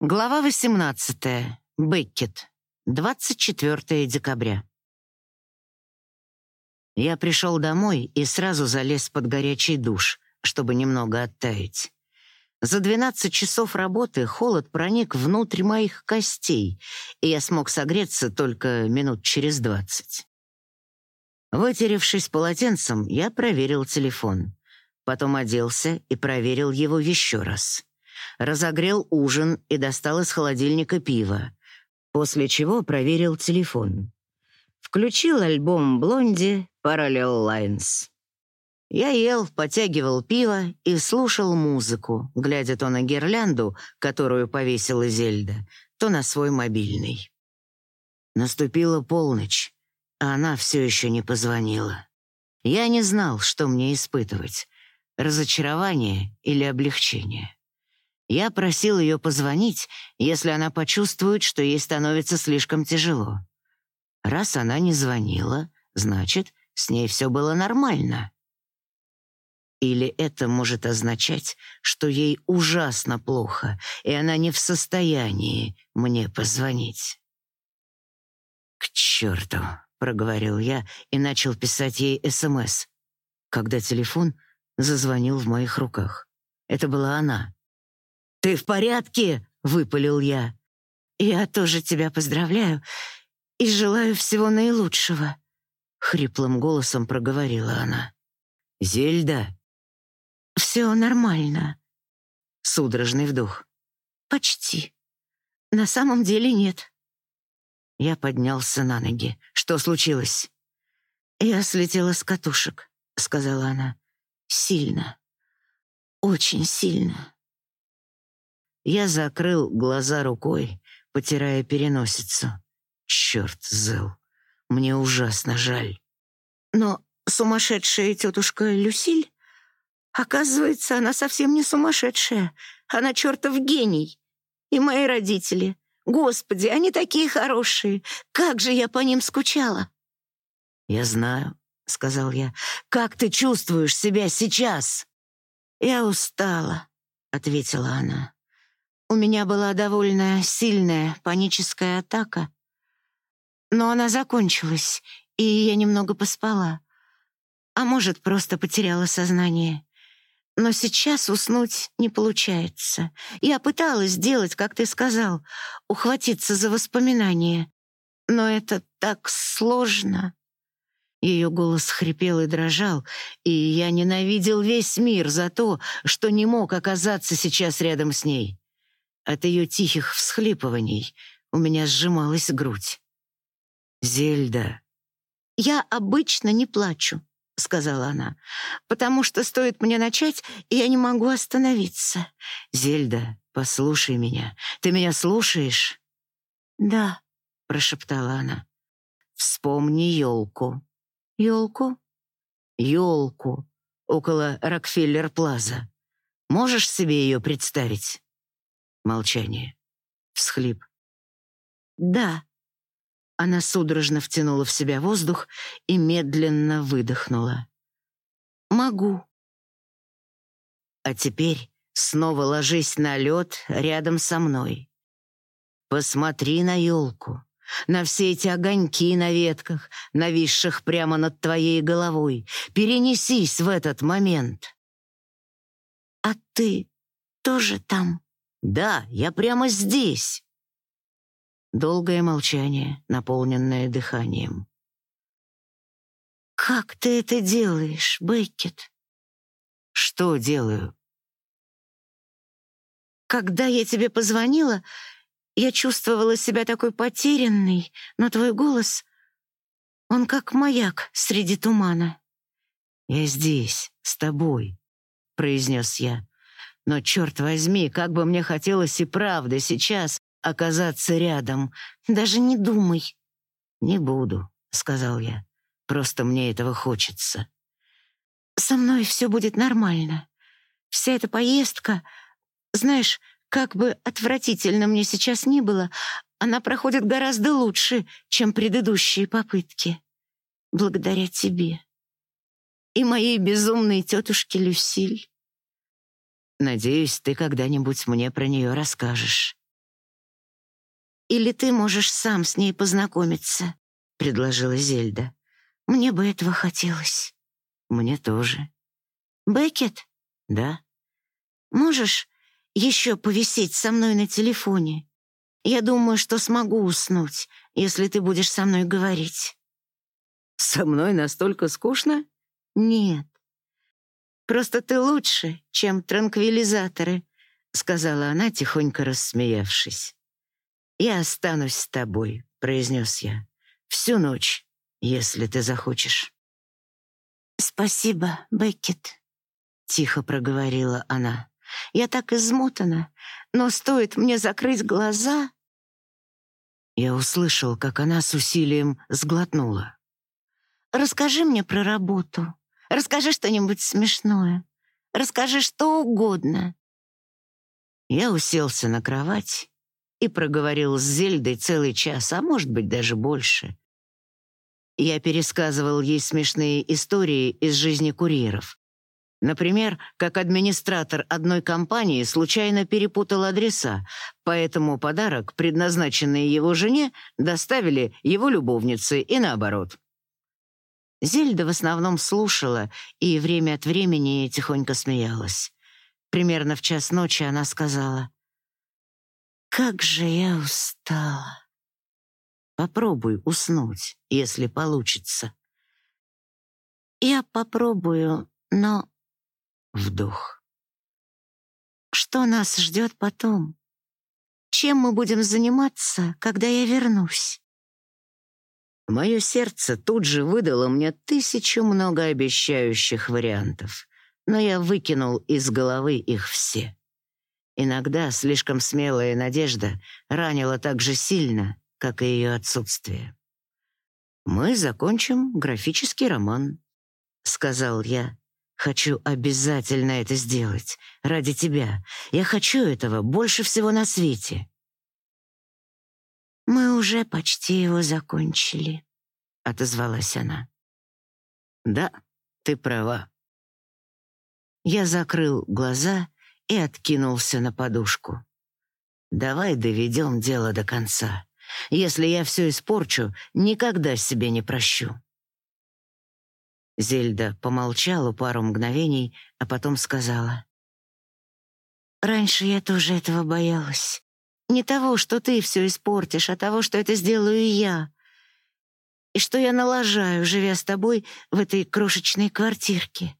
Глава 18. Беккет. 24 декабря. Я пришел домой и сразу залез под горячий душ, чтобы немного оттаять. За 12 часов работы холод проник внутрь моих костей, и я смог согреться только минут через 20. Вытеревшись полотенцем, я проверил телефон. Потом оделся и проверил его еще раз разогрел ужин и достал из холодильника пиво, после чего проверил телефон. Включил альбом «Блонди» Parallel Lines. Я ел, потягивал пиво и слушал музыку, глядя то на гирлянду, которую повесила Зельда, то на свой мобильный. Наступила полночь, а она все еще не позвонила. Я не знал, что мне испытывать — разочарование или облегчение. Я просил ее позвонить, если она почувствует, что ей становится слишком тяжело. Раз она не звонила, значит, с ней все было нормально. Или это может означать, что ей ужасно плохо, и она не в состоянии мне позвонить. «К черту!» — проговорил я и начал писать ей СМС, когда телефон зазвонил в моих руках. Это была она. «Ты в порядке?» — выпалил я. «Я тоже тебя поздравляю и желаю всего наилучшего», — хриплым голосом проговорила она. «Зельда?» «Все нормально». Судорожный вдох. «Почти. На самом деле нет». Я поднялся на ноги. «Что случилось?» «Я слетела с катушек», — сказала она. «Сильно. Очень сильно». Я закрыл глаза рукой, потирая переносицу. Черт, Зел, мне ужасно жаль. Но сумасшедшая тетушка Люсиль, оказывается, она совсем не сумасшедшая. Она чертов гений. И мои родители. Господи, они такие хорошие. Как же я по ним скучала. «Я знаю», — сказал я. «Как ты чувствуешь себя сейчас?» «Я устала», — ответила она. У меня была довольно сильная паническая атака, но она закончилась, и я немного поспала. А может, просто потеряла сознание. Но сейчас уснуть не получается. Я пыталась сделать, как ты сказал, ухватиться за воспоминания. Но это так сложно. Ее голос хрипел и дрожал, и я ненавидел весь мир за то, что не мог оказаться сейчас рядом с ней. От ее тихих всхлипываний у меня сжималась грудь. «Зельда». «Я обычно не плачу», — сказала она, «потому что стоит мне начать, и я не могу остановиться». «Зельда, послушай меня. Ты меня слушаешь?» «Да», — прошептала она. «Вспомни елку». «Елку?» «Елку около Рокфеллер-Плаза. Можешь себе ее представить?» Молчание. Всхлип. «Да». Она судорожно втянула в себя воздух и медленно выдохнула. «Могу». «А теперь снова ложись на лед рядом со мной. Посмотри на елку, на все эти огоньки на ветках, нависших прямо над твоей головой. Перенесись в этот момент». «А ты тоже там?» «Да, я прямо здесь!» Долгое молчание, наполненное дыханием. «Как ты это делаешь, Беккет?» «Что делаю?» «Когда я тебе позвонила, я чувствовала себя такой потерянной, но твой голос, он как маяк среди тумана». «Я здесь, с тобой», — произнес я. Но, черт возьми, как бы мне хотелось и правда сейчас оказаться рядом. Даже не думай. «Не буду», — сказал я. «Просто мне этого хочется». «Со мной все будет нормально. Вся эта поездка... Знаешь, как бы отвратительно мне сейчас ни было, она проходит гораздо лучше, чем предыдущие попытки. Благодаря тебе. И моей безумной тетушке Люсиль. Надеюсь, ты когда-нибудь мне про нее расскажешь. Или ты можешь сам с ней познакомиться», — предложила Зельда. «Мне бы этого хотелось». «Мне тоже». «Беккет?» «Да». «Можешь еще повисеть со мной на телефоне? Я думаю, что смогу уснуть, если ты будешь со мной говорить». «Со мной настолько скучно?» «Нет. Просто ты лучше, чем транквилизаторы», — сказала она, тихонько рассмеявшись. «Я останусь с тобой», — произнес я. «Всю ночь, если ты захочешь». «Спасибо, Беккет», — тихо проговорила она. «Я так измотана, но стоит мне закрыть глаза...» Я услышал, как она с усилием сглотнула. «Расскажи мне про работу. Расскажи что-нибудь смешное. Расскажи что угодно». Я уселся на кровать и проговорил с Зельдой целый час, а может быть даже больше. Я пересказывал ей смешные истории из жизни курьеров. Например, как администратор одной компании случайно перепутал адреса, поэтому подарок, предназначенный его жене, доставили его любовнице и наоборот. Зельда в основном слушала и время от времени тихонько смеялась. Примерно в час ночи она сказала, как же я устала. Попробуй уснуть, если получится. Я попробую, но... Вдох. Что нас ждет потом? Чем мы будем заниматься, когда я вернусь? Мое сердце тут же выдало мне тысячу многообещающих вариантов, но я выкинул из головы их все. Иногда слишком смелая надежда ранила так же сильно, как и ее отсутствие. «Мы закончим графический роман», — сказал я. «Хочу обязательно это сделать. Ради тебя. Я хочу этого больше всего на свете». «Мы уже почти его закончили», — отозвалась она. «Да, ты права». Я закрыл глаза и откинулся на подушку. «Давай доведем дело до конца. Если я все испорчу, никогда себе не прощу». Зельда помолчала пару мгновений, а потом сказала. «Раньше я тоже этого боялась. Не того, что ты все испортишь, а того, что это сделаю я. И что я налажаю, живя с тобой в этой крошечной квартирке.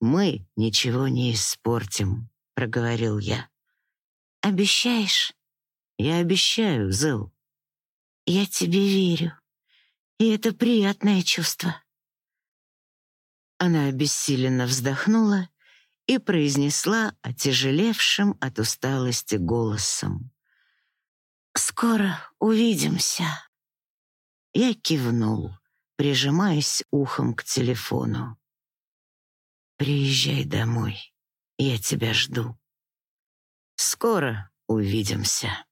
Мы ничего не испортим», проговорил я. «Обещаешь?» «Я обещаю, Зел». «Я тебе верю. И это приятное чувство». Она обессиленно вздохнула и произнесла отяжелевшим от усталости голосом. «Скоро увидимся». Я кивнул, прижимаясь ухом к телефону. «Приезжай домой». Я тебя жду. Скоро увидимся.